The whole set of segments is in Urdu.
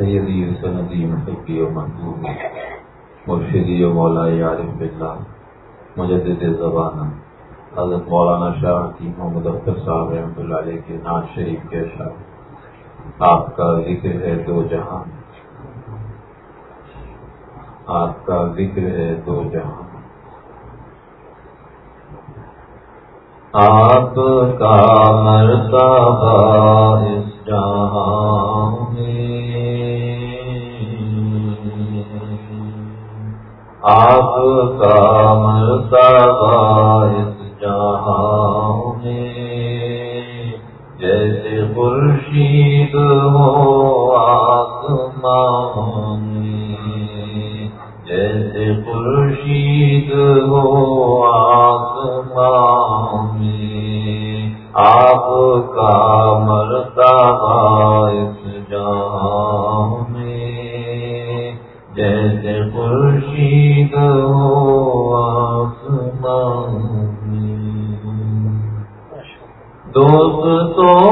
سیدی سندی مصفی و محبوب، مرشدی و مولا عارف بلّہ مجدد زبانہ حضرت مولانا شاہ کی محمد اختر صاحب رحمۃ اللہ علیہ کے ناز شریف کے اشار آپ کا ذکر ہے دو جہاں آپ کا ذکر ہے دو جہاں آپ کا مرتبہ اس جہاں آپ کا مرتبہ اس جہاں میں، جیسے خورشید ہو آسمان جیسے خورشید ہو آسمان آپ کا مرتبہ اس دوست تو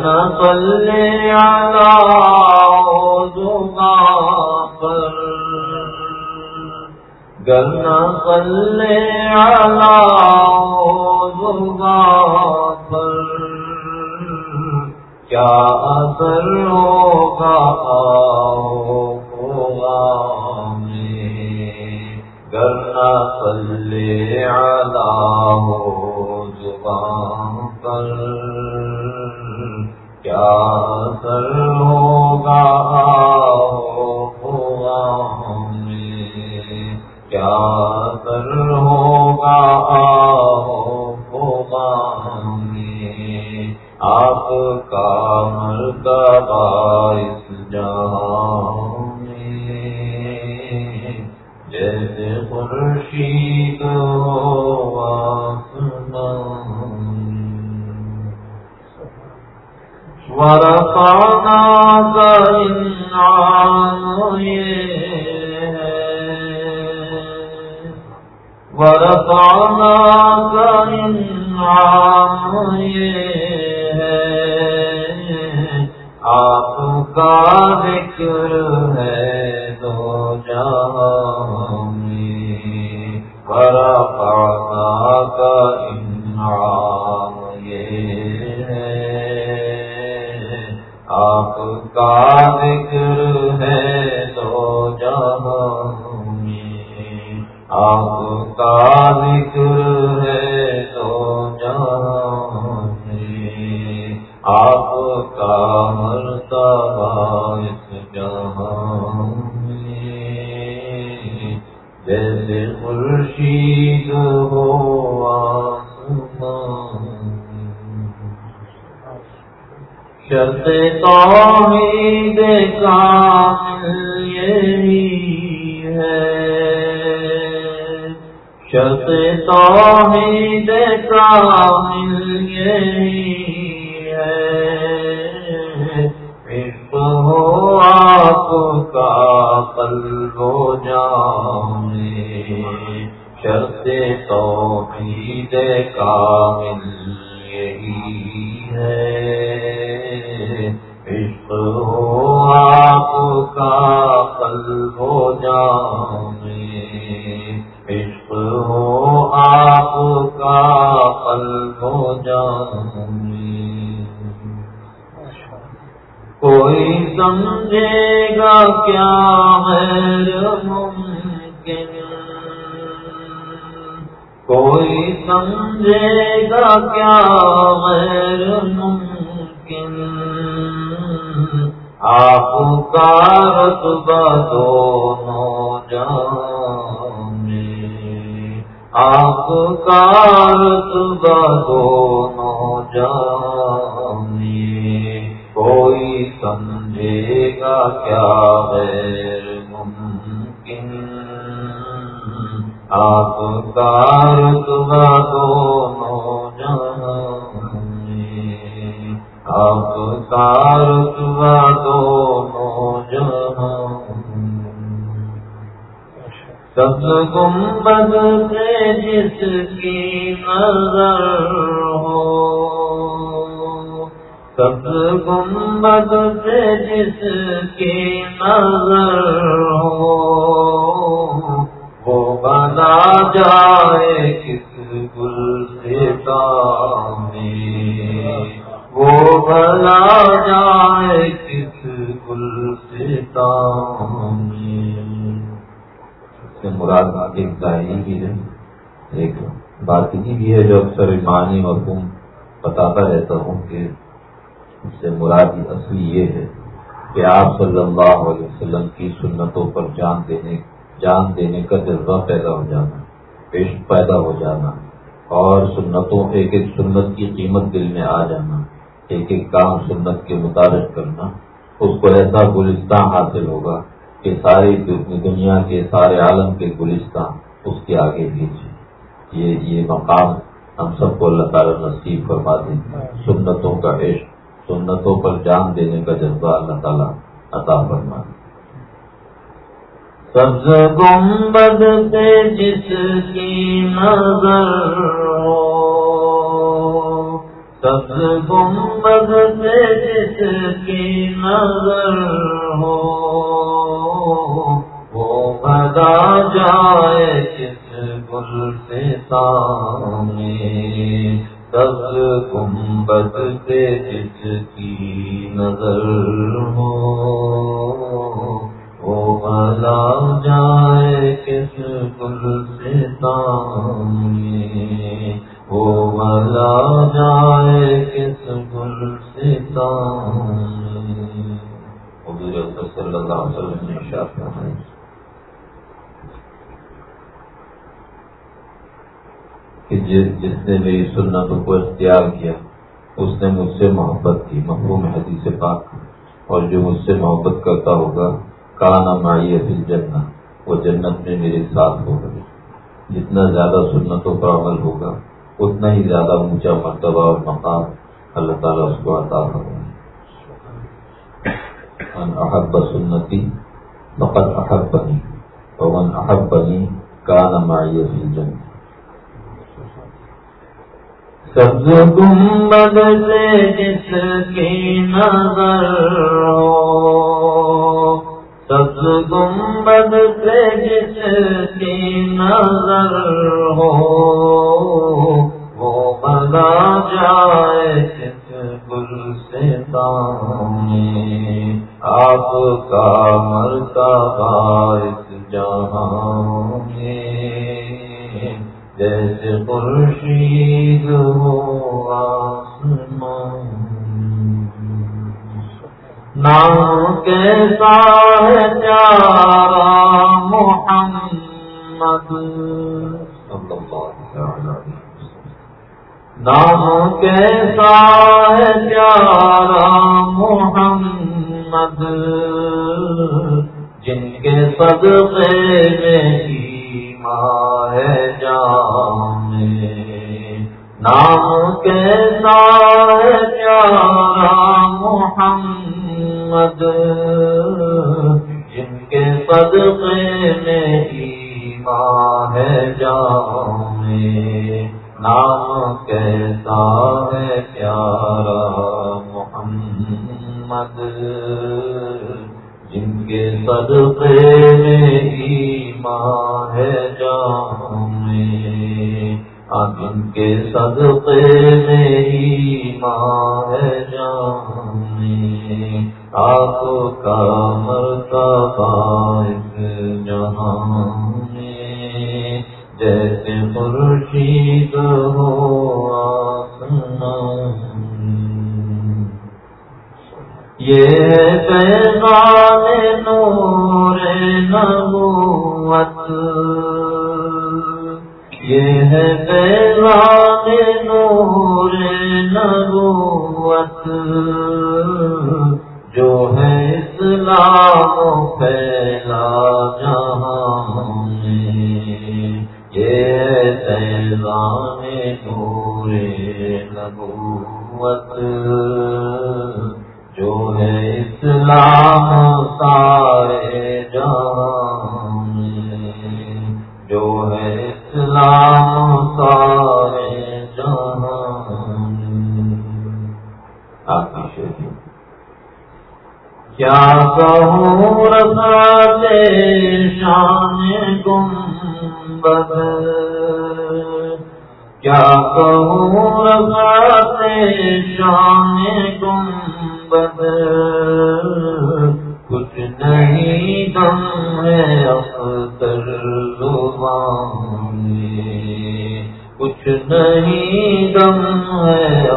گنا پلے آلہ پر پلے آگا کیا اثر ہوگا جیسے خورشید ہو آسمان شرط توحید کامل یہی ہے۔ شرط توحید کامل یہی ہو آپ کا قلب و جانے، شرط توحید کامل یہی ہے۔ عشق ہو آپ کا قلب و جانے سمجھے گا کیا غیر ممکن؟ کوئی سمجھے گا کیا غیر ممکن؟ آپ کا رتبہ دونوں جانے آپ کا رتبہ دونوں جانے سمجھے گا کیا غیر ممکن۔ آپ کا رتبہ دونوں جانے آپ کا رتبہ دونوں جانے سب گنبد سے جس کی نظر سب گنبد سے جس کی نظر ہو وہ بنا جائے کس گل سے میں وہ بنا جائے کس گل سے میں مراد ایک ظاہری بھی ہے۔ ایک باطنی بھی ہے جو اکثر معنی مفہوم بتاتا رہتا ہوں کہ سے مراد اصلی یہ ہے کہ آپ صلی اللہ علیہ وسلم کی سنتوں پر جان دینے جان دینے کا جذبہ پیدا ہو جانا، پیش پیدا ہو جانا، اور سنتوں ایک ایک سنت کی قیمت دل میں آ جانا، ایک ایک کام سنت کے متعلق کرنا، اس کو ایسا گلستان حاصل ہوگا کہ ساری دنیا کے، سارے عالم کے گلستان اس کے آگے بھیجے یہ یہ مقام ہم سب کو اللہ تعالیٰ نصیب کروا دیں سنتوں کا عشق سنتوں پر جان دینے کا جذبہ اللہ تعالیٰ عطا فرما دیں سبز گنبد سے جس کی نظر ہو، سبز گنبد سے جس کی نظر ہو، وہ بدا جائے جس گل سے سامنے۔ سبز گنبد سے جس کی نظر ہو۔ وہ بلا جائے کس گل سے تامے وہ بلا جائے کس گل سے تامے حضور صلی اللہ علیہ وسلم نے شاپ کہ جس نے میری سنتوں کو اختیار کیا، اس نے مجھ سے محبت کی۔ محبوب حدیث پاک اور جو مجھ سے محبت کرتا ہوگا، کانا مائی فل جنت وہ جنت میں میرے ساتھ ہوگا۔ جتنا زیادہ سنتوں پر عمل ہوگا، اتنا ہی زیادہ اونچا مرتبہ اور مقام اللہ تعالیٰ اس کو عطا ہوگا احب سنتی فقط احب بنی اور من احب بنی کانا مائی فل جنت سبز گنبد سے جس کی نظر ہو۔ سبز گنبد سے جس کی نظر ہو۔ وہ بنا جائے جس گل سے دانے آپ کا مرتا باعث جہاں جیسے خورشید ہو آسمان نام کیسا ہے پیارا محمد. نام کیسا ہے پیارا محمد. جن کے صدقے میں ماں ہے جام نام کیسا ہے پیارا محمد؟ جن کے صدقے میں ایمان ہے جام نام کیسا ہے پیارا محمد؟ جن کے صدقے میں ایمان ہے جان اب ان کے صدقے میں ایمان ہے جان آپ کا مرتبہ اس جہاں جیسے مرشید ہو آسمان خورشید پیغام نور نبوت، یہ پیغام نور نبوت، جو ہے اسلام پھیلا جہاں یہ پیغام نور نبوت۔ جو ہے اسلام سارے جان جو ہے اسلام سارے جان آپ کی کیا کہوں رضا شان گم بد کیا کہوں رضا سے شان گم بدل کچھ نہیں دم ہے اختر زبان کچھ نہیں دم ہے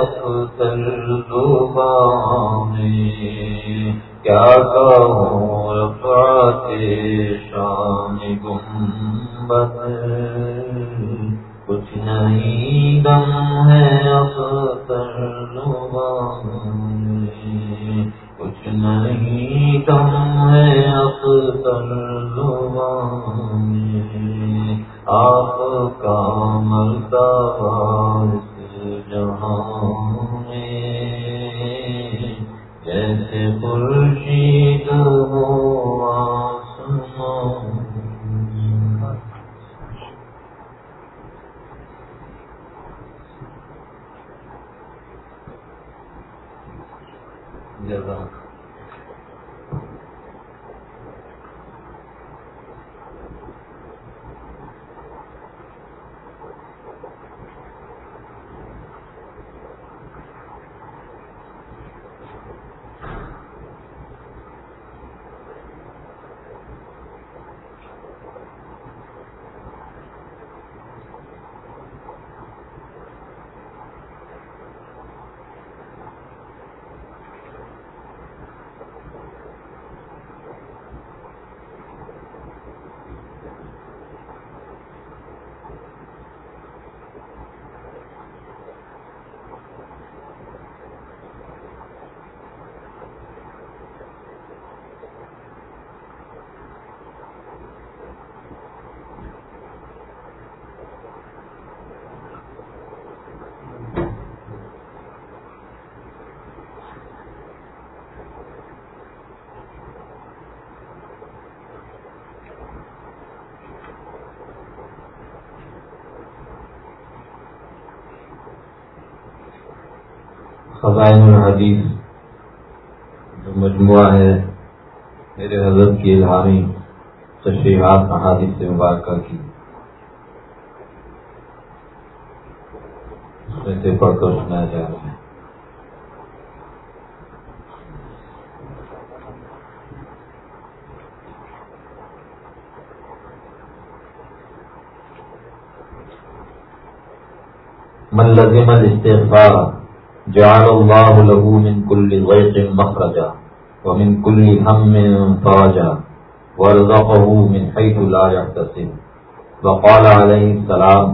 جزاک فضائن الحدیث جو مجموعہ ہے، میرے حضرت کی الہامی تشریحات احادیث سے مبارکہ کی۔ اس میں سے پڑھ کر سنایا جا رہا ہے۔ من لزم الاستغفار جعل الله له من كل ضيق مخرجا ومن كل هم فرجا ورزقه من حيث لا يحتسب. وقال عليه السلام،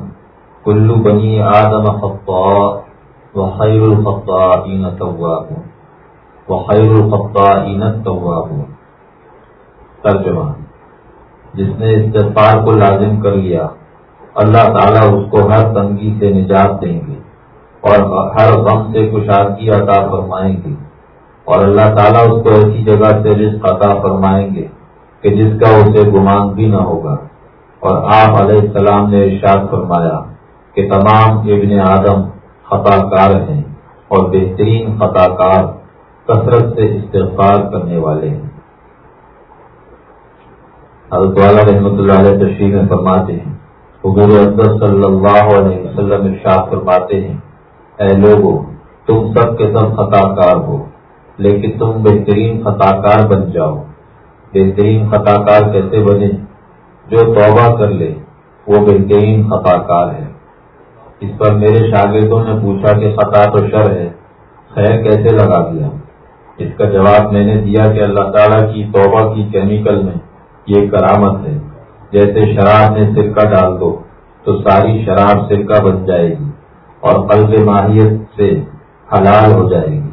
كل بني آدم خطاء وخير الخطائين تواب وخير الخطائين التواب ترجمہ، جس نے استغفار کو لازم کر لیا، اللہ تعالیٰ اس کو ہر تنگی سے نجات دیں گے۔ اور ہر غم سے کشادگی عطا فرمائیں گے۔ اور اللہ تعالیٰ اس کو ایسی جگہ سے رزق عطا فرمائیں گے کہ جس کا اسے گمان بھی نہ ہوگا۔ اور آپ علیہ السلام نے ارشاد فرمایا کہ تمام ابن آدم خطا کار ہیں اور بہترین خطا کار کثرت سے استغفار کرنے والے ہیں۔ حضرت والا رحمۃ اللہ علیہ تشریح میں فرماتے ہیں، حضور اکبر صلی اللہ علیہ وسلم ارشاد فرماتے ہیں اے لوگوں تم سب کے سب خطا کار ہو، لیکن تم بہترین خطا کار بن جاؤ۔ بہترین خطا کار کیسے بنے؟ جو توبہ کر لے، وہ بہترین خطا کار ہے۔ اس پر میرے شاگردوں نے پوچھا کہ خطا تو شر ہے، خیر کیسے لگا دیا؟ اس کا جواب میں نے دیا کہ اللہ تعالیٰ کی توبہ کی کیمیکل میں یہ کرامت ہے۔ جیسے شراب میں سرکہ ڈال دو، تو ساری شراب سرکہ بن جائے گی۔ اور قلب ماہیت سے حلال ہو جائے گی۔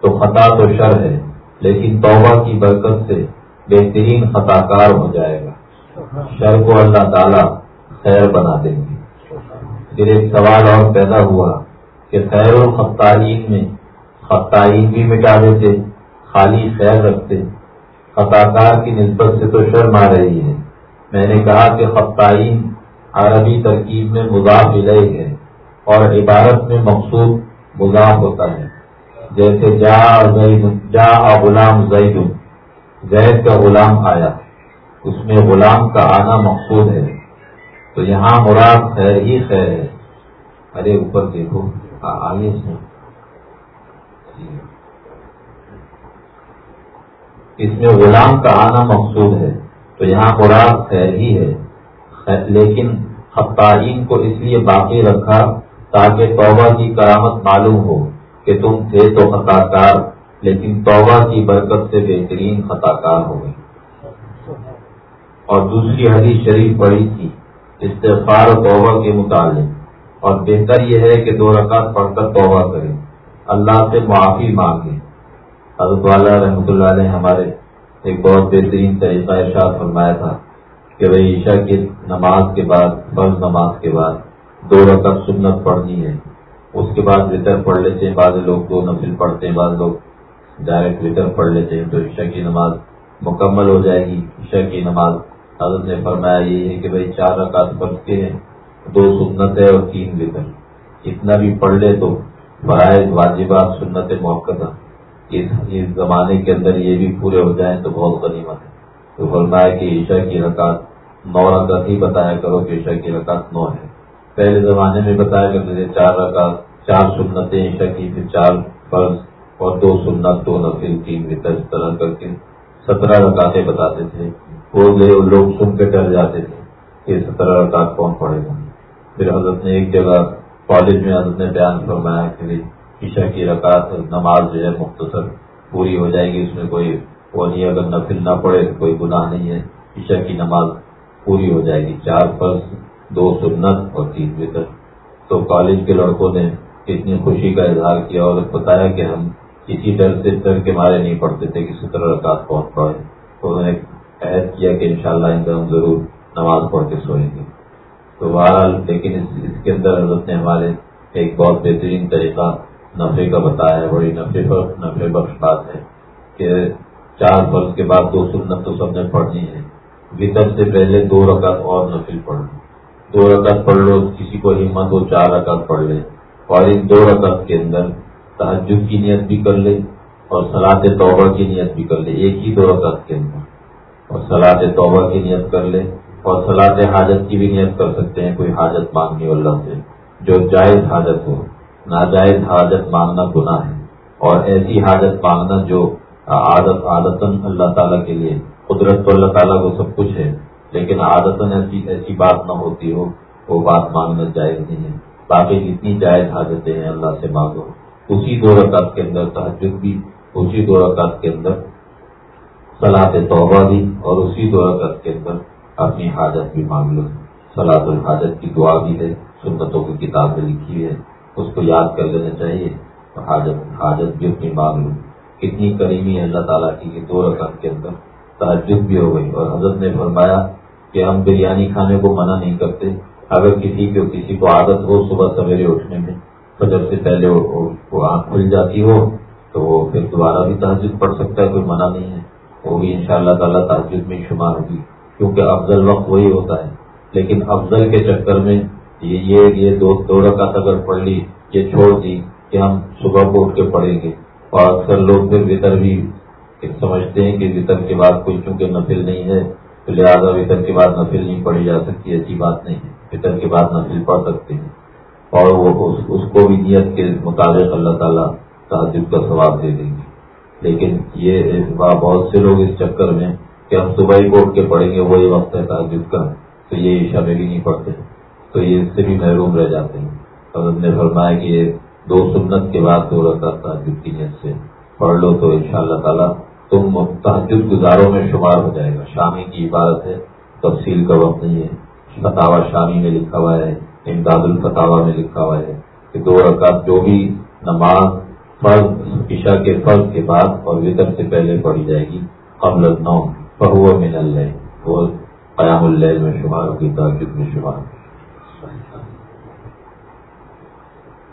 تو خطا تو شر ہے، لیکن توبہ کی برکت سے بہترین خطا کار ہو جائے گا۔ شر کو اللہ تعالیٰ خیر بنا دیں گے۔ پھر ایک سوال اور پیدا ہوا کہ خیر الخطائین میں خطائین بھی مٹا دیتے، خالی خیر رکھتے۔ خطا کار کی نسبت سے تو شرم آ رہی ہے۔ میں نے کہا کہ خطائین عربی ترکیب میں مضاف الہ ہے اور عبارت میں مقصود مضاف ہوتا ہے۔ جیسے جا زید، جا غلام زید زید کا غلام آیا۔ اس میں غلام کا آنا مقصود ہے۔ تو یہاں مراد خیر ہی خیر ہے۔ ارے اوپر دیکھو آگے سے اس میں غلام کا آنا مقصود ہے۔ تو یہاں مراد خیر ہی ہے۔ لیکن خطائین کو اس لیے باقی رکھا تاکہ توبہ کی کرامت معلوم ہو کہ تم تھے تو خطا کار لیکن توبہ کی برکت سے بہترین خطا کار ہو گئی اور دوسری حدیث شریف پڑی تھی، استغفار و توبہ کے متعلق۔ اور بہتر یہ ہے کہ دو رکعت پڑھ کر توبہ کریں۔ اللہ سے معافی مانگے حضرت والا رحمۃ اللہ علیہ ہمارے ایک بہت بہترین طریقہ ارشاد فرمایا تھا کہ بھائی عشاء کی نماز کے بعد، فرض نماز کے بعد دو رقط سنت پڑھنی ہے۔ اس کے بعد وطر پڑھ لیتے ہیں، بعض لوگ دو نفل پڑھتے ہیں، بعض لوگ ڈائریکٹ وطر پڑھ لیتے ہیں۔ تو عشاء کی نماز مکمل ہو جائے گی۔ عشاء کی نماز حضرت نے فرمایا یہ ہے کہ بھائی چار رکعت پڑھ کے ہیں، دو سنت ہے اور تین وطر۔ اتنا بھی پڑھ لے تو فرائض واجبات سنت موقع اس زمانے کے اندر یہ بھی پورے ہو جائیں تو بہت غنیمت ہے۔ تو فرمایا کہ عشاء کی رکعت نو رکعت ہی بتایا کرو کہ عشاء کی رکعت نو ہے۔ پہلے زمانے میں بتایا کرتے تھے چار رکعت، چار سنتیں عشاء کی، پھر چار فرض اور دو سنت، دو نفل تین وطر اس طرح کر کے سترہ رکعتیں بتاتے تھے۔ وہ لوگ سن کے ڈر جاتے تھے کہ سترہ رکعت کون پڑے گا۔ پھر حضرت نے ایک جگہ کالج میں حضرت نے بیان فرمایا کہ عشاء کی رکعت نماز جو ہے مختصر پوری ہو جائے گی، اس میں کوئی وہ نہیں، اگر نفل نہ پڑے کوئی گناہ نہیں ہے، عشاء کی نماز پوری ہو جائے گی۔ چار فرض دو سنت اور تین وطر۔ تو کالج کے لڑکوں نے اتنی خوشی کا اظہار کیا اور بتایا کہ ہم کسی ڈر سے ڈر کے مارے نہیں پڑھتے تھے کہ سترہ رکعت کون پڑے تو انہوں نے عہد کیا کہ انشاءاللہ شاء ہم ضرور نماز پڑھ کے سوئیں گے۔ تو بہرحال، لیکن اس کے اندر حضرت نے ہمارے ایک بہت بہترین طریقہ نفے کا بتایا ہے۔ بڑی نفے پر نفے بخش بات ہے کہ چار فرض کے بعد دو سنت تو سب نے پڑھنی ہے۔ وطر سے پہلے دو رکعت اور نفل پڑھ لو دو رکعت پڑھ لو، کسی کو ہمت ہو، چار رکعت پڑھ لے۔ اور ان دو رکعت کے اندر تحجد کی نیت بھی کر لے اور سلاد توبہ کی نیت بھی کر لے، ایک ہی دو رکعت کے اندر۔ اور سلاد توبہ کی نیت کر لے اور سلاد حاجت کی بھی نیت کر سکتے ہیں، کوئی حاجت مانگنی اللہ سے۔ جو جائز حاجت ہو، ناجائز حاجت مانگنا گناہ ہے۔ اور ایسی حاجت مانگنا جو عادت عادت اللہ تعالیٰ کے لیے، قدرت تو اللہ تعالیٰ کو سب کچھ ہے۔ لیکن عادت ایسی ایسی بات نہ ہوتی ہو، وہ بات مانگنا جائز نہیں ہے۔ باقی جتنی جائز حاجتیں ہیں، اللہ سے مانگو۔ اسی دو رکعت کے اندر تحجد بھی، اسی دو رکعت کے اندر سلاد توبہ بھی، اور اسی دو رکعت کے اندر اپنی حاجت بھی مانگ لو۔ سلاد الحاجت کی دعا بھی ہے، سنتوں کی کتاب میں لکھی ہے۔ اس کو یاد کر لینا چاہیے۔ حاجت حاجت بھی اپنی مانگ لوں کتنی کریمی ہے اللہ تعالیٰ کی دو رقم کے اندر تعجب بھی ہو گئی۔ اور حضرت نے فرمایا کہ ہم بریانی کھانے کو منع نہیں کرتے۔ اگر کسی کو کسی کو عادت ہو صبح سویرے اٹھنے میں، فجر سے پہلے وہ آنکھ کھل جاتی ہو، تو وہ پھر دوبارہ بھی تحجد پڑھ سکتا ہے، کوئی منع نہیں ہے۔ وہ بھی ان شاء اللہ تعالیٰ تحجد میں شمار ہوگی۔ کیونکہ افضل وقت وہی ہوتا ہے۔ لیکن افضل کے چکر میں یہ یہ دو دو رکعت اگر پڑھ لی، یہ چھوڑ دی کہ ہم صبح کو اٹھ کے پڑھیں گے۔ اور اکثر لوگ پھر وطر بھی سمجھتے ہیں کہ وطر کے بعد کوئی چونکہ نفل نہیں ہے لہٰذا وطر کے بعد نفل نہیں پڑھی جا سکتی، ایسی بات نہیں ہے۔ وطر کے بعد نفل پڑھ سکتے ہیں۔ اور وہ اس کو بھی نیت کے مطابق اللہ تعالیٰ تعجب کا ثواب دے دیں گے۔ لیکن یہ بہت سے لوگ اس چکر میں کہ ہم صبح ہی اٹھ کے پڑھیں گے، وہی وقت ہے تعجب کا۔ تو یہ عشا میں بھی نہیں پڑھتے۔ تو یہ اس سے بھی محروم رہ جاتے ہیں۔ حضرت نے فرمایا کہ یہ دو سنت کے بعد دو رکعت تعجب کی نیت سے پڑھ لو تو ان شاء اللہ تعالیٰ تم تحجد گزاروں میں شمار ہو جائے گا۔ شامی کی عبادت ہے، تفصیل کا وقت نہیں ہے۔ فتوا شامی میں لکھا ہوا ہے، امداد الفتوا میں لکھا ہوا ہے کہ دو رکعت جو بھی نماز، فرض، عشاء کے فرض کے بعد اور وطر سے پہلے پڑھی جائے گی، قبل نو بہو من اللہ وہ قیام اللہ میں شمار ہوگی، تحجد میں شمار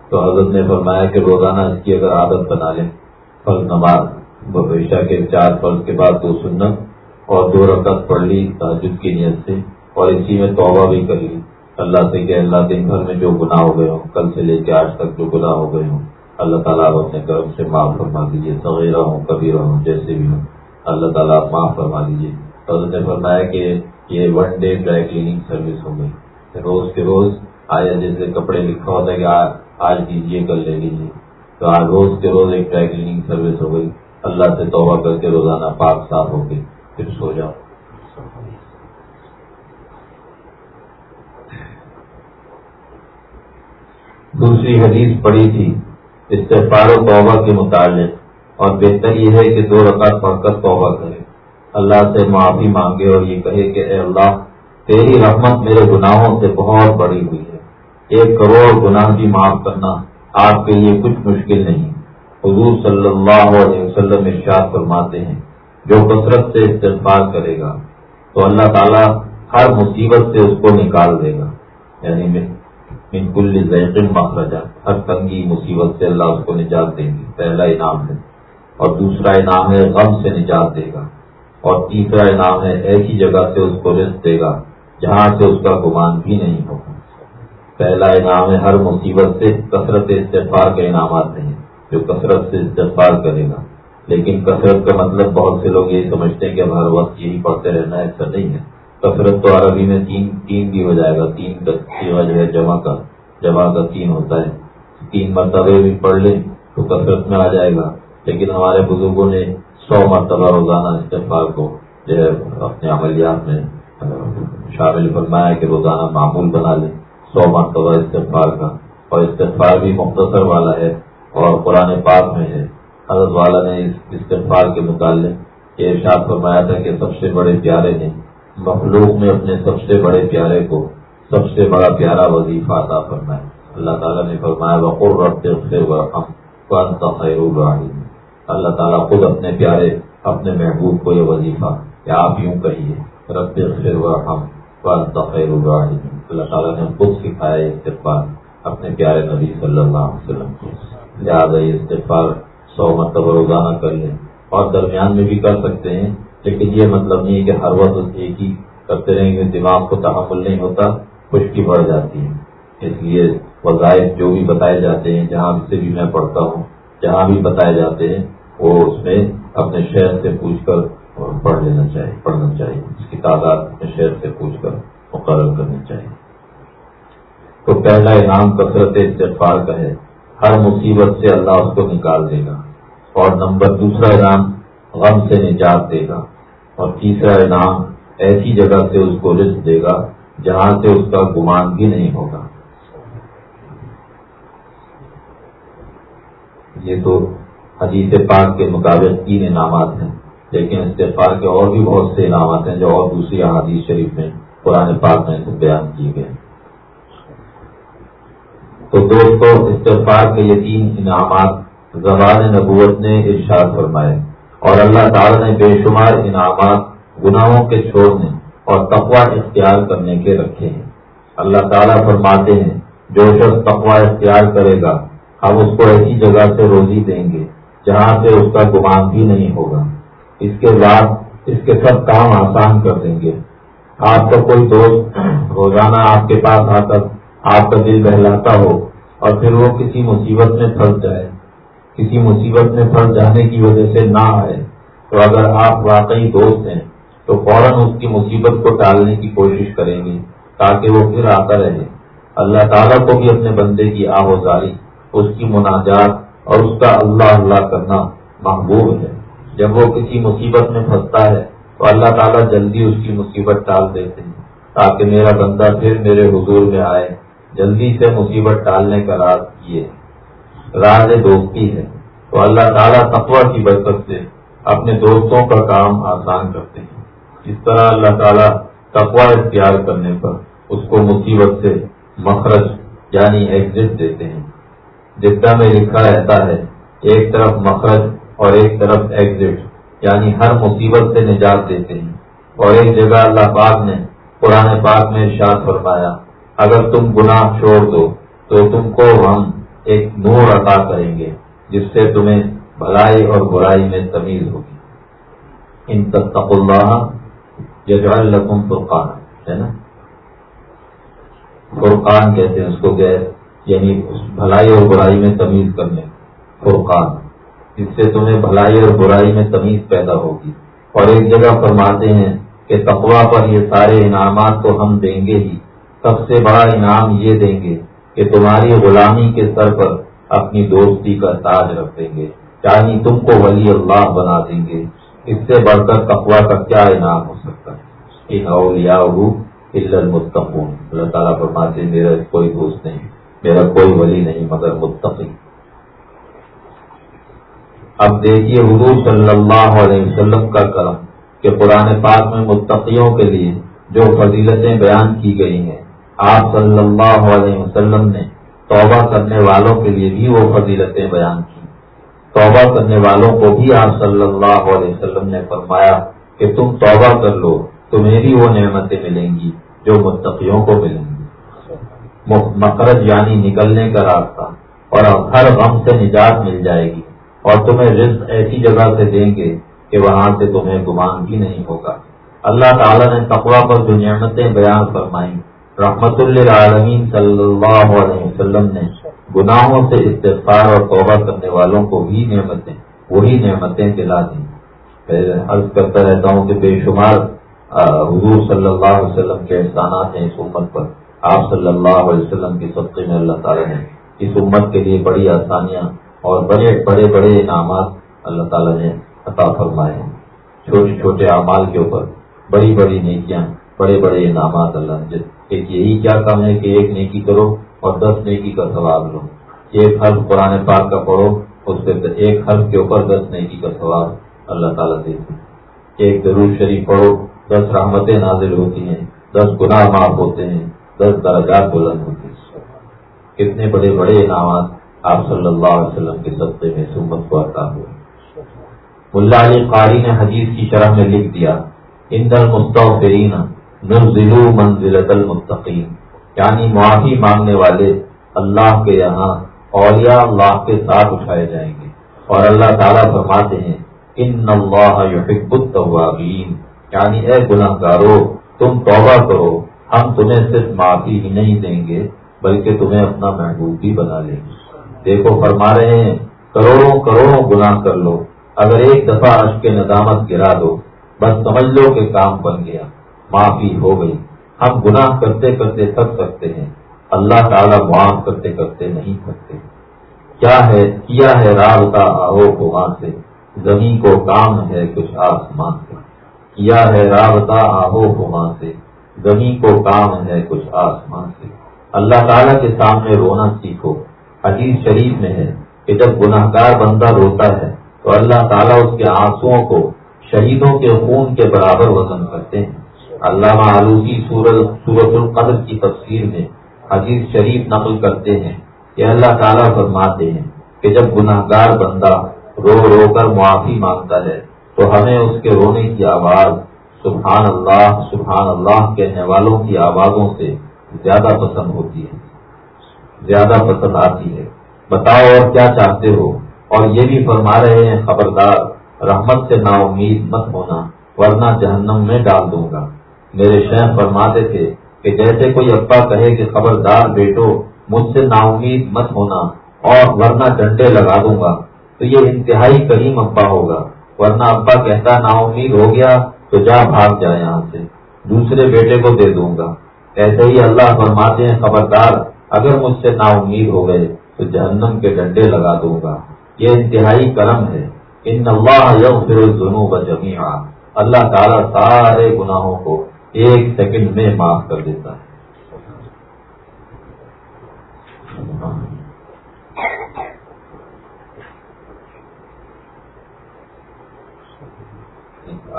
تو حضرت نے فرمایا کہ روزانہ اس کی اگر عادت بنا لیں، فرض نماز عشاء کے چار فرض کے بعد دو سنت اور دو رکعت پڑھ لی تحجد کی نیت سے اور اسی میں توبہ بھی کر لی۔ اللہ سے کہ اللہ دن بھر میں جو گناہ ہو گئے ہوں، کل سے لے کے آج تک جو گناہ ہو گئے ہوں، اللہ تعالیٰ آپ اپنے کرم سے معاف فرما دیجیے سغیرہ ہوں، کبیرہ ہوں، جیسے بھی ہوں، اللہ تعالیٰ آپ معاف فرما دیجیے حضرت نے فرمایا کہ یہ one day dry cleaning service ہو گئی۔ روز کے روز آیا، جیسے کپڑے لکھا ہوتا ہے کہ آج دیجیے کل لے لیجیے تو آج روز کے روز ایک ڈرائی کلیننگ سروس ہو گئی۔ اللہ سے توبہ کر کے روزانہ پاک صاف ہو گئی پھر سو جاؤ۔ دوسری حدیث پڑی تھی استفار و توبہ کے متعلق، اور بہتر یہ ہے کہ دو رکعت پڑھ کر توبہ کرے۔ اللہ سے معافی مانگے اور یہ کہے کہ اے اللہ، تیری رحمت میرے گناہوں سے بہت بڑی ہوئی ہے۔ ایک کروڑ گناہ بھی معاف کرنا آپ کے لیے کچھ مشکل نہیں۔ حضور صلی اللہ علیہ وسلم ارشاد فرماتے ہیں، جو کثرت سے استفار کرے گا، تو اللہ تعالیٰ ہر مصیبت سے اس کو نکال دے گا۔ یعنی ان کل ذائقن مخرجہ، ہر تنگی مصیبت سے اللہ اس کو نجات دیں گے پہلا انعام ہے۔ اور دوسرا انعام ہے، غم سے نجات دے گا۔ اور تیسرا انعام ہے، ایسی جگہ سے اس کو رزق دے گا، جہاں سے اس کا گمان بھی نہیں ہوگا۔ پہلا انعام ہے، ہر مصیبت سے کثرت استفار کے انعامات ہیں۔ جو کثرت سے استفار کرے گا۔ لیکن کثرت کا مطلب بہت سے لوگ یہی سمجھتے ہیں کہ ہر وقت یہی پڑھتے رہنا ایسا نہیں ہے۔ کثرت تو عربی میں تین تین بھی ہو جائے گا۔ تین کا جو ہے جمع کا جمع کا تین ہوتا ہے۔ تین مرتبہ بھی پڑھ لیں تو کثرت میں آ جائے گا۔ لیکن ہمارے بزرگوں نے سو مرتبہ روزانہ استفار کو جو ہے اپنے عملیات میں شامل فرمایا کہ روزانہ معمول بنا لیں۔ سو مرتبہ استفار کا۔ اور استفار بھی مختصر والا ہے۔ اور قرآن پاک میں ہے۔ حضرت والا نے اس استفار کے متعلق یہ ارشاد فرمایا تھا کہ سب سے بڑے پیارے نے مخلوق میں اپنے سب سے بڑے پیارے کو سب سے بڑا پیارا وظیفہ عطا فرمایا۔ اللہ تعالیٰ نے فرمایا بقر رب خیر اللہ تعالیٰ خود اپنے پیارے، اپنے محبوب کو یہ وظیفہ یا آپ یوں کہیے، رب خیر ورحم خیر اللہ تعالیٰ نے خود سکھایا استغفار اپنے پیارے نبی صلی اللہ علیہ وسلم کو۔ لہٰذا یہ استغفار، سو مرتبہ روزانہ کر لیں۔ اور درمیان میں بھی کر سکتے ہیں، لیکن یہ مطلب نہیں ہے کہ ہر وقت ایک ہی کرتے رہیں گے، دماغ کو تحمل نہیں ہوتا، خشکی بڑھ جاتی ہے۔ اس لیے وظائف جو بھی بتائے جاتے ہیں، جہاں سے بھی میں پڑھتا ہوں، جہاں بھی بتائے جاتے ہیں، وہ اس میں اپنے شہر سے پوچھ کر پڑھ لینا چاہیے، پڑھنا چاہیے۔ اس کی تعداد اپنے شہر سے پوچھ کر مقرر کرنی چاہیے۔ تو پہلا انعام کثرت استفار کا ہے۔ ہر مصیبت سے اللہ اس کو نکال دے گا اور نمبر دوسرا انعام غم سے نجات دے گا اور تیسرا انعام ایسی جگہ سے اس کو رزق دے گا جہاں سے اس کا گمان بھی نہیں ہوگا۔ یہ تو حدیث پاک کے مطابق تین انعامات ہیں، لیکن استفار کے اور بھی بہت سے انعامات ہیں جو اور دوسری حدیث شریف میں قرآن پاک میں بیان کیے گئے تو دوستوں استفار کے یہ تین انعامات زبان نبوت نے ارشاد فرمائے اور اللہ تعالیٰ نے بے شمار انعامات گناہوں کے چھوڑنے اور تقوا اختیار کرنے کے رکھے ہیں۔ اللہ تعالیٰ فرماتے ہیں، جو شخص تقوا اختیار کرے گا، ہم اس کو ایسی جگہ سے روزی دیں گے جہاں سے اس کا گمان بھی نہیں ہوگا۔ اس کے بعد اس کے سب کام آسان کر دیں گے۔ آپ کا کوئی دوست روزانہ آپ کے پاس آ کر آپ کا دل بہلاتا ہو اور پھر وہ کسی مصیبت میں پھنس جائے۔ کسی مصیبت میں پھنس جانے کی وجہ سے نہ آئے۔ تو اگر آپ واقعی دوست ہیں، تو فوراً اس کی مصیبت کو ٹالنے کی کوشش کریں گے تاکہ وہ پھر آتا رہے۔ اللہ تعالیٰ کو بھی اپنے بندے کی آہوزاری اس کی مناجات اور اس کا اللہ اللہ کرنا محبوب ہے۔ جب وہ کسی مصیبت میں پھنستا ہے، تو اللہ تعالیٰ جلدی اس کی مصیبت ٹال دیتے ہیں تاکہ میرا بندہ پھر میرے حضور میں آئے۔ جلدی سے مصیبت ٹالنے کا راز کیے راز دوستی ہے۔ تو اللہ تعالیٰ تقوی کی برکت سے اپنے دوستوں کا کام آسان کرتے ہیں۔ اس طرح اللہ تعالیٰ تقوی اختیار کرنے پر اس کو مصیبت سے مخرج یعنی ایگزٹ دیتے ہیں۔ جدہ میں لکھا رہتا ہے، ایک طرف مخرج اور ایک طرف ایگزٹ یعنی ہر مصیبت سے نجات دیتے ہیں۔ اور ایک جگہ اللہ پاک نے پرانے پاک میں ارشاد فرمایا اگر تم گناہ چھوڑ دو، تو تم کو ہم ایک نور عطا کریں گے، جس سے تمہیں بھلائی اور برائی میں تمیز ہوگی۔ ان تک اللہ یجعل لکم فرقان، ہے نا؟ فرقان کہتے ہیں اس کو گئے یعنی بھلائی اور برائی میں تمیز کرنے، فرقان، جس سے تمہیں بھلائی اور برائی میں تمیز پیدا ہوگی۔ اور ایک جگہ فرماتے ہیں کہ تقوا پر یہ سارے انعامات تو ہم دیں گے ہی۔ سب سے بڑا انعام یہ دیں گے کہ تمہاری غلامی کے سر پر اپنی دوستی کا تاج رکھ دیں گے۔ یعنی تم کو ولی اللہ بنا دیں گے۔ اس سے بڑھ کر تقوا کا کیا انعام ہو سکتا ہے؟ ان المتقون۔ اللہ تعالیٰ فرماتے میرا کوئی دوست نہیں، میرا کوئی ولی نہیں، مگر متقی۔ اب دیکھیے حضور صلی اللہ علیہ وسلم کا کرم کہ قرآن پاک میں متقیوں کے لیے جو فضیلتیں بیان کی گئی ہیں آپ صلی اللہ علیہ وسلم نے توبہ کرنے والوں کے لیے بھی وہ فضیلتیں بیان کی۔ توبہ کرنے والوں کو بھی آپ صلی اللہ علیہ وسلم نے فرمایا کہ تم توبہ کر لو، تمہیں بھی وہ نعمتیں ملیں گی جو متقیوں کو ملیں گی۔ مقرض یعنی نکلنے کا راستہ، اور ہر غم سے نجات مل جائے گی، اور تمہیں رزق ایسی جگہ سے دیں گے کہ وہاں سے تمہیں گمان بھی نہیں ہوگا۔ اللہ تعالیٰ نے تقوا پر جو نعمتیں بیان فرمائی رحمت اللہ صلی اللہ علیہ وسلم نے گناہوں سے استفار اور توبہ کرنے والوں کو بھی نعمتیں وہی نعمتیں دلا دیں عرض کرتا رہتا ہوں کہ بے شمار حضور صلی اللہ علیہ وسلم کے احسانات ہیں اس امت پر۔ آپ صلی اللہ علیہ وسلم کی سطح میں اللہ تعالیٰ نے اس امت کے لیے بڑی آسانیاں اور بڑے بڑے بڑے انعامات اللہ تعالیٰ نے عطا فرمائے ہیں۔ چھوٹے چھوٹے اعمال کے اوپر بڑی بڑی نیکیاں، بڑے بڑے انعامات اللہ نے ایک یہی کیا کام ہے کہ ایک نیکی کرو اور دس نیکی کا ثواب لو۔ ایک حرف قرآن پاک کا پڑھو، اس پہ ایک حرف کے اوپر دس نیکی کا ثواب اللہ تعالیٰ دیتے ایک ضرور شریف پڑھو، دس رحمتیں نازل ہوتی ہیں، دس گناہ معاف ہوتے ہیں، دس درجات بلند ہوتے ہیں۔ کتنے بڑے بڑے انعامات آپ صلی اللہ علیہ وسلم کے سستے میں سمت کو عطا ہوئے۔ ملا علی قاری نے حدیث کی شرح میں لکھ دیا، ان دل مستعفرین نزلو منزلت المتقین یعنی معافی مانگنے والے اللہ کے یہاں اولیاء اللہ کے ساتھ اٹھائے جائیں گے۔ اور اللہ تعالیٰ فرماتے ہیں، ان اللہ یحب التوابین یعنی اے گناہ گارو تم توبہ کرو، ہم تمہیں صرف معافی ہی نہیں دیں گے، بلکہ تمہیں اپنا محبوب بھی بنا لیں گے۔ دیکھو، فرما رہے ہیں، کروڑوں کروڑوں گناہ کر لو، اگر ایک دفعہ عشق کے ندامت گرا دو، بس سمجھ لو کہ کام بن گیا۔ معافی ہو گئی۔ ہم گناہ کرتے کرتے تھک سکتے ہیں۔ اللہ تعالیٰ معاف کرتے کرتے نہیں تھکتے۔ کیا ہے کیا ہے رابطہ آہو کو وہاں سے؟ زمین کو کام ہے کچھ آسمان سے۔ کیا ہے رابطہ آہو وہاں سے؟ زمین کو کام ہے کچھ آسمان سے۔ اللہ تعالیٰ کے سامنے رونا سیکھو۔ حدیث شریف میں ہے کہ جب گناہ گار بندہ روتا ہے تو اللہ تعالیٰ اس کے آنسو کو شہیدوں کے خون کے برابر وزن کرتے ہیں۔ علامہ آلوسی سورت القدر کی تفسیر میں حدیث شریف نقل کرتے ہیں۔ کہ اللہ تعالیٰ فرماتے ہیں کہ جب گناہ گار بندہ رو رو کر معافی مانگتا ہے، تو ہمیں اس کے رونے کی آواز، سبحان اللہ سبحان اللہ کہنے والوں کی آوازوں سے زیادہ پسند ہوتی ہے۔ زیادہ پسند آتی ہے۔ بتاؤ اور کیا چاہتے ہو؟ اور یہ بھی فرما رہے ہیں، خبردار، رحمت سے نا امید مت ہونا، ورنہ جہنم میں ڈال دوں گا۔ میرے شہر فرماتے تھے کہ جیسے کوئی ابا کہے کہ خبردار بیٹو، مجھ سے نا امید مت ہونا اور ورنہ ڈنڈے لگا دوں گا، تو یہ انتہائی کریم ابا ہوگا۔ ورنہ ابا کہتا نا امید ہو گیا تو جا بھاگ جائے یہاں سے، دوسرے بیٹے کو دے دوں گا۔ ایسے ہی اللہ فرماتے ہیں، خبردار، اگر مجھ سے نا امید ہو گئے تو جہنم کے ڈنڈے لگا دوں گا۔ یہ انتہائی کرم ہے۔ ان اللہ یغفر الذنوب جميعا اللہ تعالیٰ سارے گناہوں کو ایک سیکنڈ میں معاف کر دیتا۔ ہے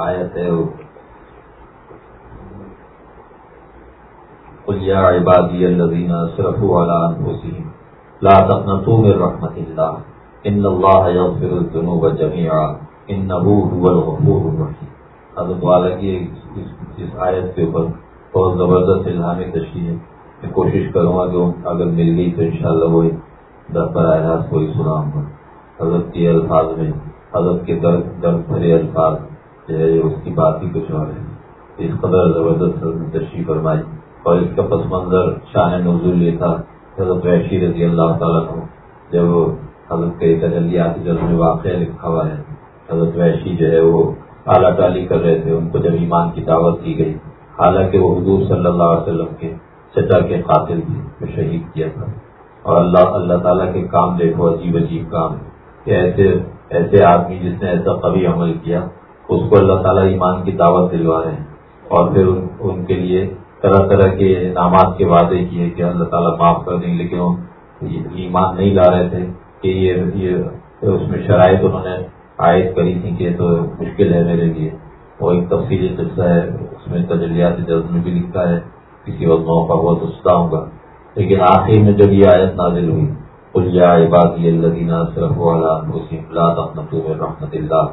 آیت ہے قل یا عبادی الذین صرف علی انفسهم لا من رحمت اللہ ان اللہ یغفر الذنوب جميعا انه هو الغفور الرحیم حضرت والا کی ایک اس آیت کے اوپر بہت زبردست الہامی تشریح ہے میں کوشش کروں گا کہ اگر مل گئی تو انشاءاللہ وہی در پر راست کوئی سناؤں گا۔ حضرت کے الفاظ میں، حضرت کے درد درد بھرے الفاظ جو ہے اس کی بات ہی کچھ اور ہے۔ اس قدر زبردست تشریح فرمائی اور اس کا پس منظر شاہ نزول یہ تھا حضرت وحشی رضی اللہ تعالیٰ کو جب حضرت کے تجلیات جلد میں واقعہ لکھا ہوا ہے، حضرت وحشی جو ہے وہ اعلیٰ ٹالی کر رہے تھے، ان کو جب ایمان کی دعوت دی گئی، حالانکہ وہ حضور صلی اللہ علیہ وسلم کے چچا کے قاتل تھے شہید کیا تھا۔ اور اللہ اللہ تعالیٰ کے کام دیکھو عجیب عجیب کام کہ ایسے ایسے آدمی جس نے ایسا قوی عمل کیا، اس کو اللہ تعالیٰ ایمان کی دعوت دلوا رہے ہیں۔ اور پھر ان کے لیے طرح طرح کے انعامات کے وعدے کیے کہ اللہ تعالیٰ معاف کر دیں، لیکن وہ ایمان نہیں لا رہے تھے کہ یہ یہ اس میں شرائط انہوں نے عائد کری تھی کہ تو مشکل ہے میرے لیے۔ وہ ایک تفصیلی قصہ ہے، اس میں تجلیات جلد میں بھی لکھتا ہے۔ کسی وقت موقع ہوا تو سناؤں گا۔ لیکن آخر میں جب یہ آیت نازل ہوئی کلیا عبادی اللہ صرف لا تقنطوا من رحمت اللہ،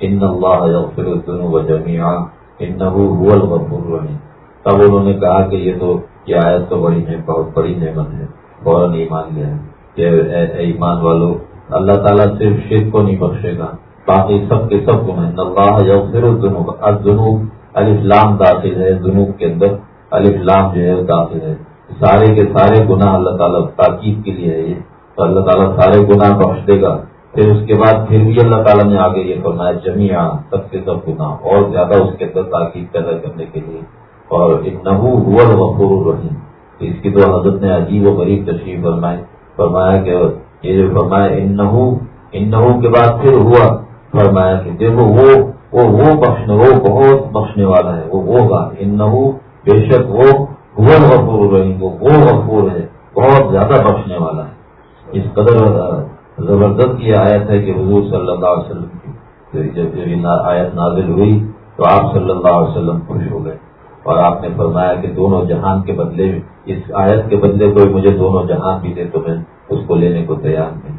ان اللہ یغفر الذنوب جميعا انه هو الغفور الرحیم۔ تب انہوں نے کہا کہ یہ تو، یہ آیت تو بڑی بہت بڑی نعمت ہے، فوراً ایمان لیا کہ ایمان والو، اللہ تعالیٰ صرف شرک کو نہیں بخشے گا باقی سب کے سب کو اللہ یا پھر جنوب اب جنوب الفلام داخل ہے جنوب کے اندر الفلام جو ہے داخل ہے۔ سارے کے سارے گناہ اللہ تعالیٰ تاکید کے لیے ہے یہ۔ تو اللہ تعالیٰ سارے گناہ بخش دے گا۔ پھر اس کے بعد پھر بھی اللہ تعالیٰ نے آگے یہ فرمایا جمیا سب کے سب گناہ، اور زیادہ اس کے اندر تاکید پیدا کرنے کے لیے۔ اور ہوا غفور الرحیم۔ اس کی تو حضرت نے عجیب و غریب تشریف فرمائے فرمایا کہ یہ جو فرمایا، انہو انہو کے بعد پھر ہوا۔ فرمایا کہ دیکھو وہ وہ وہ بخشنے وہ بہت بخشنے والا ہے، وہ ہوگا۔ انہو بے شک وہ ہوا غفور الرحیم، وہ وہ غفور ہے، بہت زیادہ بخشنے والا ہے۔ اس قدر زبردست یہ آیت ہے کہ حضور صلی اللہ علیہ وسلم کی جب جب آیت نازل ہوئی تو آپ صلی اللہ علیہ وسلم خوش ہو گئے۔ اور آپ نے فرمایا کہ دونوں جہان کے بدلے اس آیت کے بدلے کوئی مجھے دونوں جہان بھی دے تو میں اس کو لینے کو تیار نہیں۔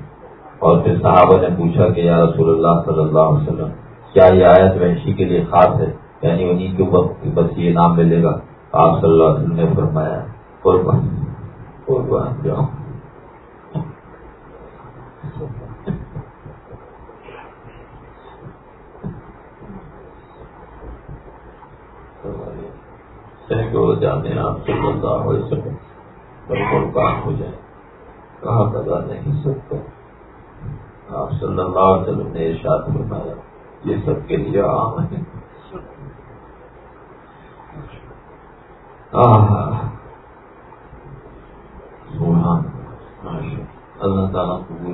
اور پھر صحابہ نے پوچھا کہ یا رسول اللہ صلی اللہ علیہ وسلم، کیا یہ آیت وحشی کے لیے خاص ہے؟ یعنی انہیں کے وقت بس یہ نام ملے گا؟ آپ صلی اللہ علیہ وسلم نے فرمایا، قربان قربان، جاؤ۔ جانے آپ صلی اللہ علیہ وسلم بالکل کام ہو جائے کہاں بتا نہیں سکتا؟ آپ صلی اللہ علیہ وسلم نے ارشاد فرمایا، یہ سب کے لیے عام ہے۔ اللہ۔ تعالیٰ قبول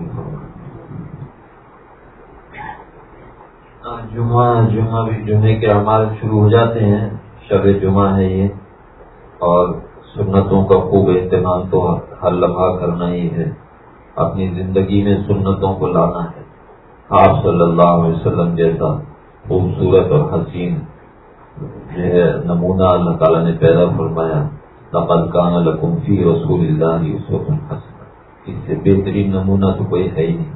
جمعہ جمعہ بھی جمعے کے اعمال شروع ہو جاتے ہیں۔ شب جمعہ ہے یہ۔ اور سنتوں کا خوب اہتمام تو ہر لمحہ کرنا ہی ہے۔ اپنی زندگی میں سنتوں کو لانا ہے۔ آپ صلی اللہ علیہ وسلم جیسا خوبصورت اور حسین جو ہے نمونہ اللہ تعالیٰ نے پیدا فرمایا نقل کان فی رسول اللہ اس اس سے بہترین نمونہ تو کوئی ہے ہی نہیں۔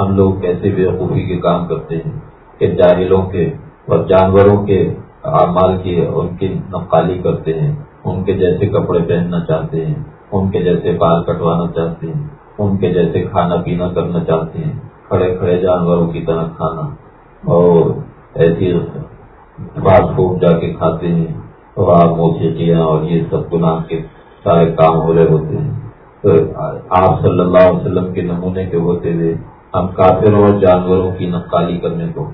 ہم لوگ کیسے بےخوبی کے کام کرتے ہیں کہ جاہلوں کے اور جانوروں کے اعمال کی ان کی نقالی کرتے ہیں۔ ان کے جیسے کپڑے پہننا چاہتے ہیں، ان کے جیسے بال کٹوانا چاہتے ہیں۔ ان کے جیسے کھانا پینا کرنا چاہتے ہیں، کھڑے کھڑے جانوروں کی طرح کھانا۔ اور ایسی فاسٹ فوڈ جا کے کھاتے ہیں۔ اور آپ موسیقیاں اور یہ سب گناہ کے سارے کام ہو رہے ہوتے ہیں۔ تو آپ صلی اللہ علیہ وسلم کے نمونے کے ہوتے ہوئے ہم کافروں اور جانوروں کی نقالی کرنے کو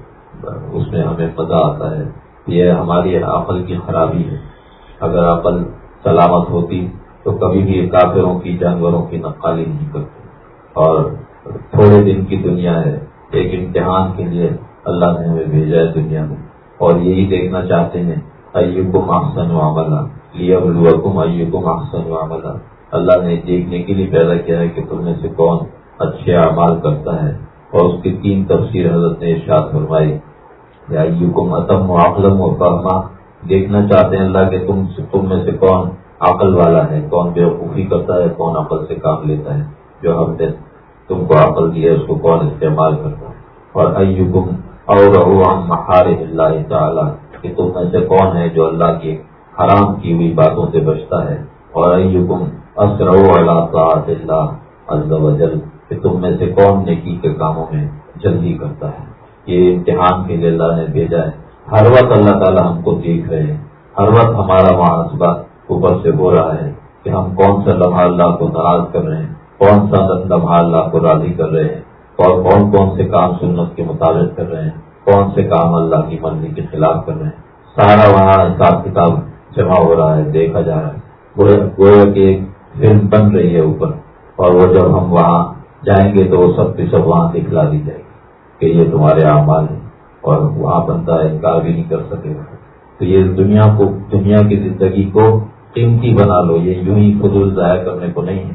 اس میں ہمیں مزہ آتا ہے۔ یہ ہماری عقل کی خرابی ہے۔ اگر عقل سلامت ہوتی تو کبھی بھی کافروں کی، جانوروں کی نقالی نہیں کرتی اور تھوڑے دن کی دنیا ہے، ایک امتحان کے لیے اللہ نے ہمیں بھیجا ہے دنیا میں۔ اور یہی دیکھنا چاہتے ہیں، ایوکم احسن و عملہ لیا بلوکم ایوکم احسن و عملہ اللہ نے دیکھنے کے لیے پیدا کیا ہے کہ تم میں سے کون اچھے اعمال کرتا ہے۔ اور اس کی تین تفسیر حضرت نے ارشاد فرمائی، یا یو کم اتم و عقلم و فرما۔ دیکھنا چاہتے ہیں اللہ کہ تم تم میں سے کون عقل والا ہے، کون بے کرتا ہے، کون عقل سے کام لیتا ہے۔ جو ہم نے تم کو عقل دیا اس کو کون استعمال کرتا ہے؟ اور ایوکم اور محار اللہ تعالیٰ، کہ تم میں سے کون ہے جو اللہ کی حرام کی ہوئی باتوں سے بچتا ہے؟ اور ایوکم اسرو اللہ عز و جل کہ تم میں سے کون نیکی کے کاموں میں جلدی کرتا ہے؟ یہ امتحان کے لیے اللہ نے بھیجا ہے۔ ہر وقت اللہ تعالیٰ ہم کو دیکھ رہے ہیں۔ ہر وقت ہمارا محاسبہ اوپر سے ہو رہا ہے کہ ہم کون سا لمحہ اللہ کو ناراض کر رہے ہیں، کون سا لمحہ اللہ کو راضی کر رہے ہیں اور کون کون سے کام سنت کے مطابق کر رہے ہیں، کون سے کام اللہ کی مرضی کے خلاف کر رہے ہیں۔ سارا وہاں حساب کتاب جمع ہو رہا ہے، دیکھا جا رہا ہے۔ گویا کہ ایک فلم بن رہی ہے اوپر اور وہ جب ہم وہاں جائیں گے تو وہ سب کی سب وہاں دکھلا دی جائے گی کہ یہ تمہارے اعمال ہیں اور وہاں بندہ انکار بھی نہیں کر سکے گا۔ تو یہ دنیا کو دنیا کی زندگی کو قیمتی بنا لو، یہ یوں ہی فضول ضائع کرنے کو نہیں ہے۔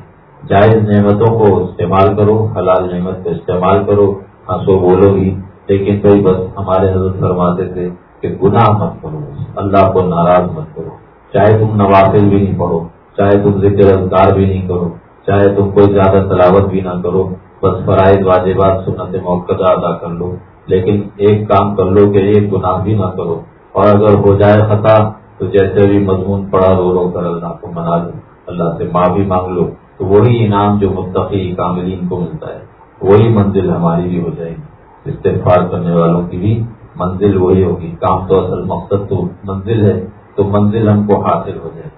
جائز نعمتوں کو استعمال کرو، حلال نعمت کو استعمال کرو ہاں ہنسو بولو بھی۔ لیکن کوئی بس ہمارے حضرت فرماتے تھے کہ گناہ مت کرو، اللہ کو ناراض مت کرو۔ چاہے تم نوافل بھی نہیں پڑھو، چاہے تم ذکر اذکار بھی نہیں کرو، چاہے تم کوئی زیادہ تلاوت بھی نہ کرو، بس فرائض، واجبات، سنت موقع ادا کر لو۔ لیکن ایک کام کر لو کہ ایک گناہ بھی نہ کرو۔ اور اگر ہو جائے خطا تو جیسے بھی مضمون پڑا رو رو کر اللہ کو منا لو، اللہ سے ماں بھی مانگ لو، تو وہی انعام جو متقی کاملین کو ملتا ہے، وہی منزل ہماری بھی ہو جائے گی۔ استفار کرنے والوں کی بھی منزل وہی ہوگی۔ کام تو اصل مقصد تو منزل ہے، تو منزل ہم کو حاصل ہو جائے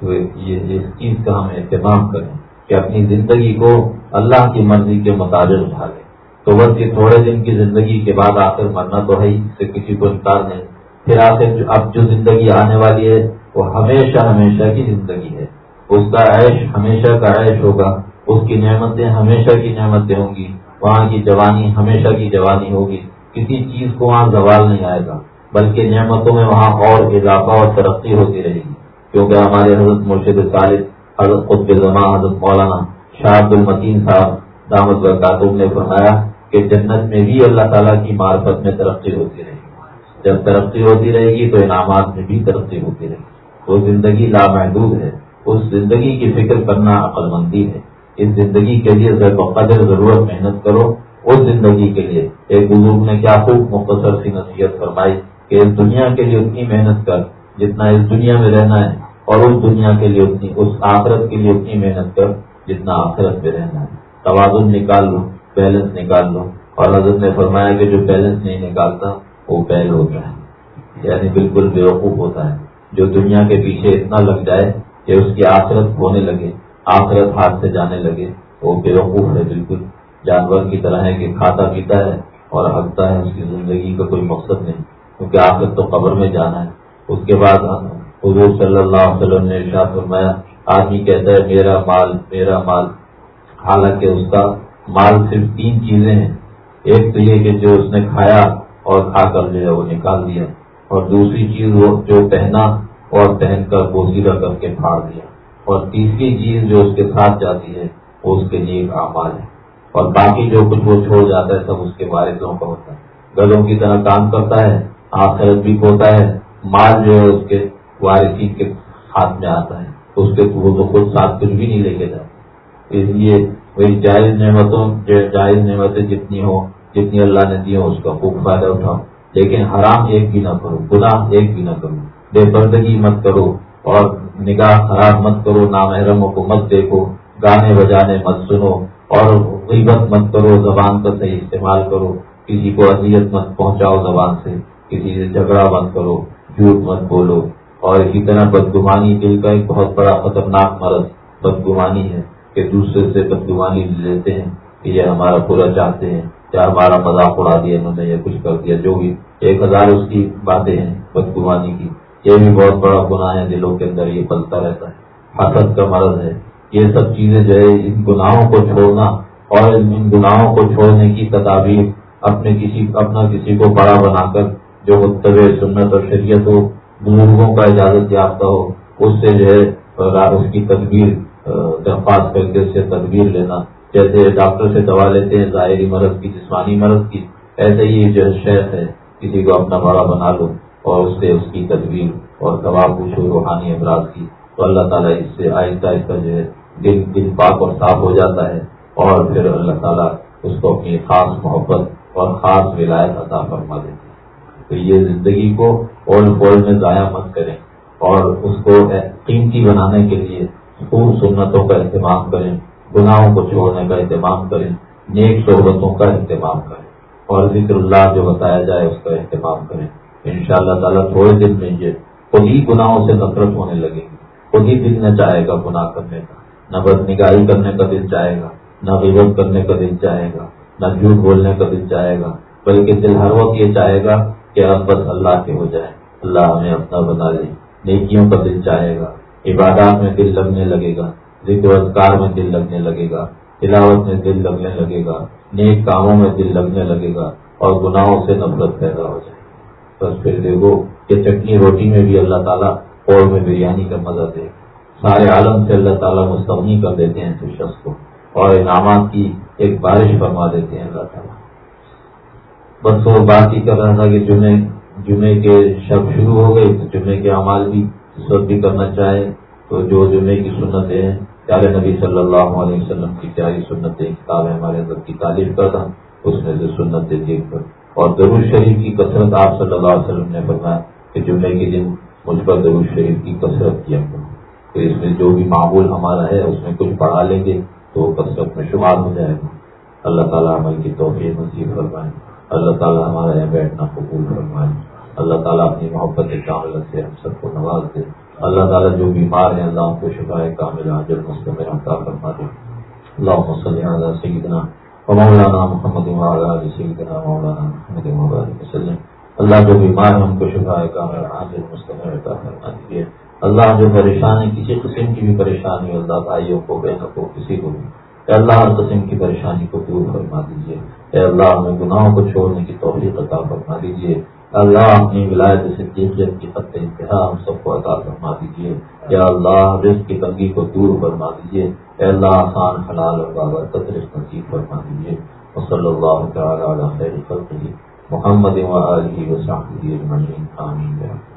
تو یہ اس چیز کا ہم اہتمام کریں کہ اپنی زندگی کو اللہ کی مرضی کے مطابق ڈھالیں تو بس یہ تھوڑے دن کی زندگی کے بعد آخر مرنا تو ہے ہی سے کسی کو انکار نہیں۔ پھر آخر اب جو زندگی آنے والی ہے، وہ ہمیشہ ہمیشہ کی زندگی ہے۔ اس کا عیش ہمیشہ کا عیش ہوگا۔ اس کی نعمتیں ہمیشہ کی نعمتیں ہوں گی۔ وہاں کی جوانی ہمیشہ کی جوانی ہوگی۔ کسی چیز کو وہاں زوال نہیں آئے گا، بلکہ نعمتوں میں وہاں اور اضافہ اور ترقی ہوتی رہے گی۔ کیونکہ ہمارے حضرت مرشد صالح، حضرت قطب زماں حضرت مولانا شاہ عبد المتین صاحب دامد برکاتم نے فرمایا کہ جنت میں بھی اللہ تعالیٰ کی معرفت میں ترقی ہوتی رہے جب ترقی ہوتی رہے گی تو انعامات میں بھی ترقی ہوتی رہے گی۔ وہ زندگی لامحدود ہے۔ اس زندگی کی فکر کرنا عقل مندی ہے۔ اس زندگی کے لیے بقدر ضرورت، محنت کرو۔ اس زندگی کے لیے ایک بزرگ نے کیا خوب مختصر سی نصیحت فرمائی کہ اس دنیا کے لیے اتنی محنت کر جتنا اس دنیا میں رہنا ہے اور اس دنیا کے لیے اتنی، اس آخرت کے لیے اتنی محنت کر جتنا آخرت میں رہنا ہے۔ توازن نکال لو بیلنس نکال لو۔ اور حضرت نے فرمایا کہ جو بیلنس نہیں نکالتا وہ بیل ہوتا ہے۔ یعنی بالکل بیوقوف ہوتا ہے۔ جو دنیا کے پیچھے اتنا لگ جائے کہ اس کی آخرت ہونے لگے، آخرت ہاتھ سے جانے لگے، وہ بیوقوف ہے بالکل۔ جانور کی طرح ہے کہ کھاتا پیتا ہے اور ہنستا ہے، اس کی زندگی کا کوئی مقصد نہیں۔ کیونکہ آخرت تو قبر میں جانا ہے۔ اس کے بعد حضور صلی اللہ علیہ وسلم نے ارشاد فرمایا، آدمی کہتا ہے، میرا مال میرا مال۔ حالانکہ اس کا مال صرف تین چیزیں ہیں۔ ایک تو یہ کہ جو اس نے کھایا اور کھا کر جو ہے وہ نکال دیا۔ اور دوسری چیز وہ جو پہنا اور پہن کر بوسیدہ کر کے پھاڑ دیا۔ اور تیسری چیز جو اس کے ساتھ جاتی ہے، وہ اس کے لیے ایک آمال ہے اور باقی جو کچھ وہ چھوڑ جاتا ہے، سب اس کے وارثوں کا ہوتا ہے۔ گلوں کی طرح کام کرتا ہے، آخرت بھی ہوتا ہے، مال جو ہے اس کے وارثی کے ہاتھ میں آتا ہے۔ اس کے وہ تو خود ساتھ کچھ بھی نہیں لے کے جاتا۔ اس لیے وہی جائز نعمتوں، جائز نعمتیں جتنی ہوں جتنی اللہ نے دی اس کا خوب فائدہ اٹھاؤ لیکن حرام ایک بھی نہ کرو، گناہ ایک بھی نہ کرو۔ بے پردگی مت کرو اور نگاہ خراب مت کرو نامحرموں کو مت دیکھو، گانے بجانے مت سنو اور غیبت مت کرو، زبان کا صحیح استعمال کرو۔ کسی کو اذیت مت پہنچاؤ زبان سے، کسی سے جھگڑا مت کرو، جھوٹ مت بولو۔ اور اسی طرح بدگمانی دل کا ایک بہت بڑا خطرناک مرض، بدگمانی ہے کہ دوسرے سے بدگمانی لیتے ہیں کہ یہ ہمارا پورا چاہتے ہیں۔ یا ہمارا مذاق اڑا دیا انہوں نے یہ کچھ کر دیا، جو بھی۔ ایک ہزار اس کی باتیں ہیں، بدگمانی کی۔ یہ بھی بہت بڑا گناہ ہے دلوں کے اندر، یہ پلتا رہتا ہے۔ حسد کا مرض ہے۔ یہ سب چیزیں جو ہے، ان گناہوں کو چھوڑنا اور ان گناہوں کو چھوڑنے کی تدابیر اپنے کسی، اپنا کسی کو بڑا بنا کر جو متبع سنت اور شریعت ہو، بزرگوں کا اجازت یافتہ ہو، اس سے جو ہے اس کی تدبیر درخواست کر کے اس سے تدبیر لینا۔ جیسے ڈاکٹر سے دوا لیتے ہیں، ظاہری مرض کی، جسمانی مرض کی، ایسے ہی جو شیخ ہے، کسی کو اپنا بڑا بنا لو اور اس سے اس کی تدبیر اور دوا پوچھو روحانی امراض کی۔ تو اللہ تعالیٰ اس سے آہستہ آہستہ جو ہے دل دل پاک اور صاف ہو جاتا ہے اور پھر اللہ تعالیٰ اس کو اپنی خاص محبت اور خاص ولایت عطا فرما دیتے ہیں۔ تو یہ زندگی کو اولڈ پول میں ضائع مت کریں اور اس کو قیمتی بنانے کے لیے خوب سنتوں کا اہتمام کریں۔ گناہوں کو چھوڑنے کا اہتمام کریں، نیک صحبتوں کا اہتمام کریں، اور ذکر اللہ جو بتایا جائے اس کا اہتمام کریں۔ ان شاء اللہ تعالیٰ تھوڑے دن میں یہ خود ہی گناہوں سے نفرت ہونے لگے گی۔ خود ہی دل نہ چاہے گا گناہ کرنے کا۔ نہ بد نگاہی کرنے کا دل چاہے گا، نہ غیبت کرنے کا دل چاہے گا، نہ جھوٹ بولنے کا دل چاہے گا، بلکہ دل ہر وقت یہ چاہے گا کہ اب بس اللہ کے ہو جائے اللہ ہمیں اپنا بنا لے نیکیوں کا دل چاہے گا، عبادات میں دل لگنے لگے گا۔ ذکر اذکار میں دل لگنے لگے گا، تلاوت میں دل لگنے لگے گا، نیک کاموں میں دل لگنے لگے گا اور گناہوں سے نفرت پیدا ہو جائے بس پھر دیکھو کہ چٹنی روٹی میں بھی اللہ تعالیٰ اور میں بریانی کا مزہ دے سارے عالم سے اللہ تعالیٰ مستغنی کر دیتے ہیں تو شخص کو، اور انعامات کی ایک بارش فرما دیتے ہیں اللہ تعالیٰ۔ بس وہ بات ہی کر رہا تھا کہ جمعے جمعے کے شب شروع ہو گئے تو جمعے کے اعمال بھی اس وقت بھی کرنا چاہے تو جو جمعے کی سنتیں ہیں پیارے نبی صلی اللہ علیہ وسلم کی پیاری سنتیں کتاب ہمارے اندر کی تعریف کرتا اس میں سے سنتیں دیکھ کر اور درود شریف کی کثرت آپ صلی اللہ علیہ وسلم نے فرمایا کہ جمعے کے دن مجھ پر درود شریف کی کثرت کیا کروں تو اس میں جو بھی معمول ہمارا ہے، اس میں کچھ پڑھا لیں گے تو کثرت میں شمار ہو جائے گا۔ اللہ تعالیٰ عمل کی توفیق نصیب فرمائے۔ اللہ تعالیٰ ہمارا یہاں بیٹھنا قبول فرمائے۔ اللہ تعالیٰ اپنی محبت کامل سے ہم سب کو نواز دے۔ اللہ تعالیٰ جو بیمار ہیں، اللہ کو شفا کامل حاضر مستمر عطا فرما دے اللہ صلی علی سیدنا و مولانا محمد و علی سیدنا مولانا محمد و علی وسلم۔ اللہ جو بیمار ہیں، ان کو شفا کامل حاضر مستمر عطا فرما دیجیے اللہ جو پریشانی کسی قسم کی بھی پریشانی ہو اللہ بھائیوں کو، بہنوں کو، کسی کو بھی۔ اے اللہ، ہر قسم کی پریشانی کو دور فرما دیجیے۔ اے اللہ، ہمیں گناہوں کو چھوڑنے کی توفیق عطا فرما دیجیے۔ اللہ اپنی ولایت صدیقیت کی خط انتہا ہم سب کو عطا فرما دیجیے یا اللہ، رزق کی تنگی کو دور فرما دیجیے اے اللہ، آسان، حلال اور بابرکت رزق نصیب فرما دیجیے وصلی اللہ تعالی علی خیر خلقہ۔ محمد و آلہ و صحبہ اجمعین۔ آمین۔